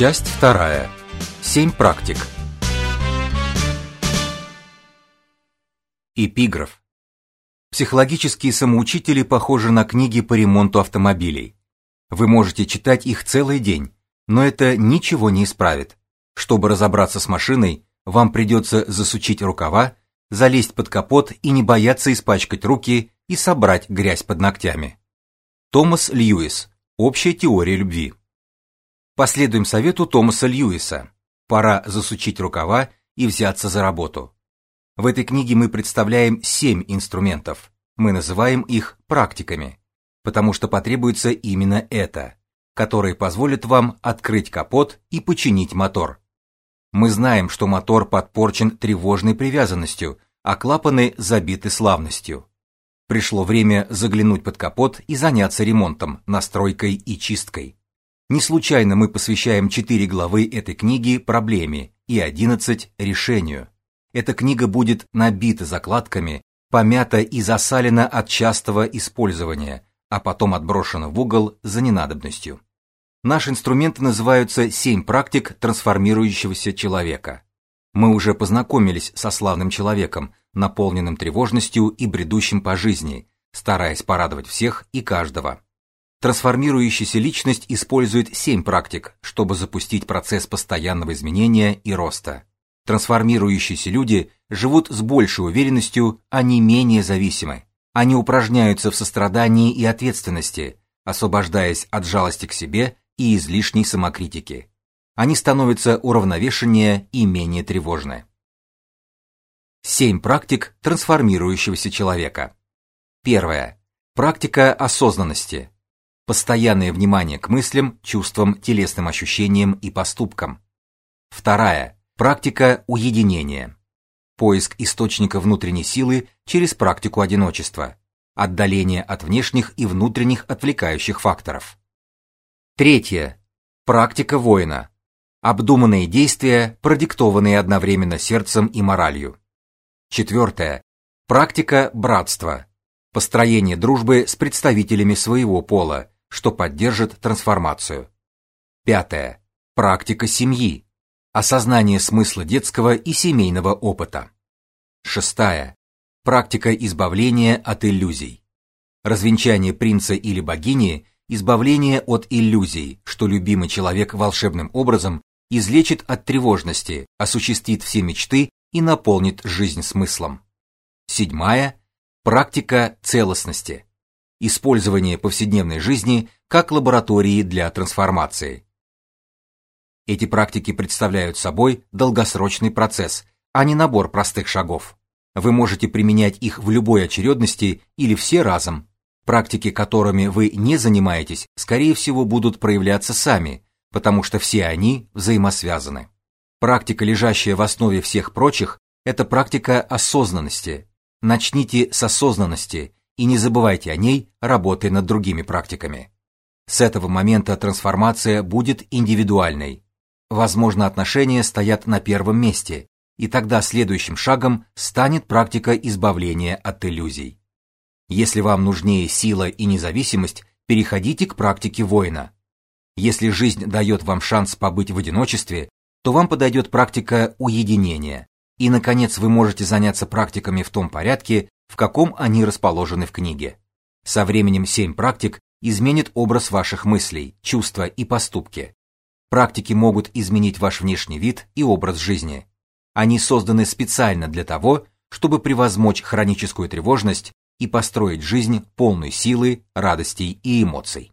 Часть вторая. Семь практик. Эпиграф. Психологические самоучители похожи на книги по ремонту автомобилей. Вы можете читать их целый день, но это ничего не исправит. Чтобы разобраться с машиной, вам придется засучить рукава, залезть под капот и не бояться испачкать руки и собрать грязь под ногтями. Томас Льюис. Общая теория любви. Последуем совету Томаса Льюиса. Пора засучить рукава и взяться за работу. В этой книге мы представляем семь инструментов. Мы называем их практиками, потому что потребуется именно это, которые позволят вам открыть капот и починить мотор. Мы знаем, что мотор подпорчен тревожной привязанностью, а клапаны забиты славностью. Пришло время заглянуть под капот и заняться ремонтом, настройкой и чисткой. Не случайно мы посвящаем четыре главы этой книги проблеме и одиннадцать решению. Эта книга будет набита закладками, помята и засалена от частого использования, а потом отброшена в угол за ненадобностью. Наши инструменты называются «Семь практик трансформирующегося человека». Мы уже познакомились со славным человеком, наполненным тревожностью и бредущим по жизни, стараясь порадовать всех и каждого. Трансформирующаяся личность использует семь практик, чтобы запустить процесс постоянного изменения и роста. Трансформирующиеся люди живут с большей уверенностью, они менее зависимы. Они упражняются в сострадании и ответственности, освобождаясь от жалости к себе и излишней самокритики они становятся уравновешеннее и менее тревожны. Семь практик трансформирующегося человека. Первая. Практика осознанности. Постоянное внимание к мыслям, чувствам, телесным ощущениям и поступкам. Вторая. Практика уединения. Поиск источника внутренней силы через практику одиночества. Отдаление от внешних и внутренних отвлекающих факторов. Третье. Практика воина. Обдуманные действия, продиктованные одновременно сердцем и моралью. Четвертое. Практика братства. Построение дружбы с представителями своего пола, что поддержит трансформацию. Пятое. Практика семьи. Осознание смысла детского и семейного опыта. Шестая. Практика избавления от иллюзий. Развенчание принца или богини, избавление от иллюзий, что любимый человек волшебным образом излечит от тревожности, осуществит все мечты и наполнит жизнь смыслом. Седьмая практика целостности. Использование повседневной жизни как лаборатории для трансформации. Эти практики представляют собой долгосрочный процесс, а не набор простых шагов. Вы можете применять их в любой очередности или все разом. Практики, которыми вы не занимаетесь, скорее всего, будут проявляться сами, потому что все они взаимосвязаны. Практика, лежащая в основе всех прочих, это практика осознанности. Начните с осознанности и не забывайте о ней, работая над другими практиками. С этого момента трансформация будет индивидуальной. Возможно, отношения стоят на первом месте, и тогда следующим шагом станет практика избавления от иллюзий. Если вам нужнее сила и независимость, переходите к практике воина. Если жизнь дает вам шанс побыть в одиночестве, то вам подойдет практика уединения. И наконец вы можете заняться практиками в том порядке, в каком они расположены в книге. Со временем семь практик изменит образ ваших мыслей, чувства и поступки. Практики могут изменить ваш внешний вид и образ жизни. Они созданы специально для того, чтобы превозмочь хроническую тревожность и построить жизнь полной силы, радостей и эмоций.